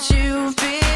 you be.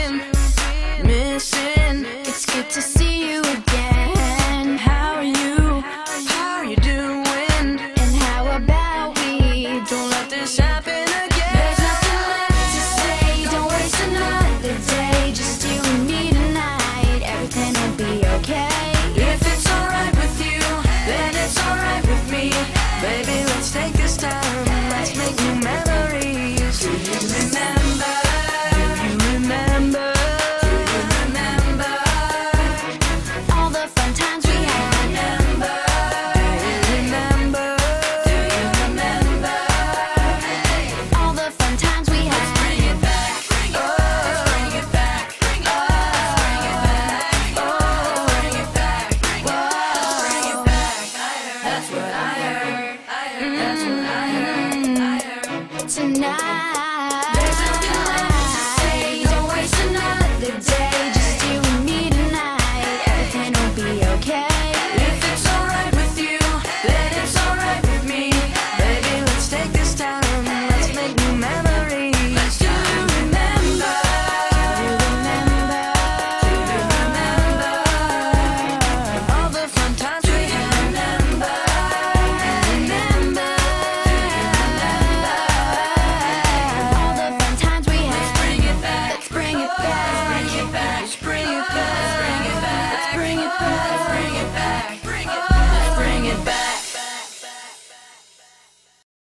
tonight. There's no time to say, don't waste another day.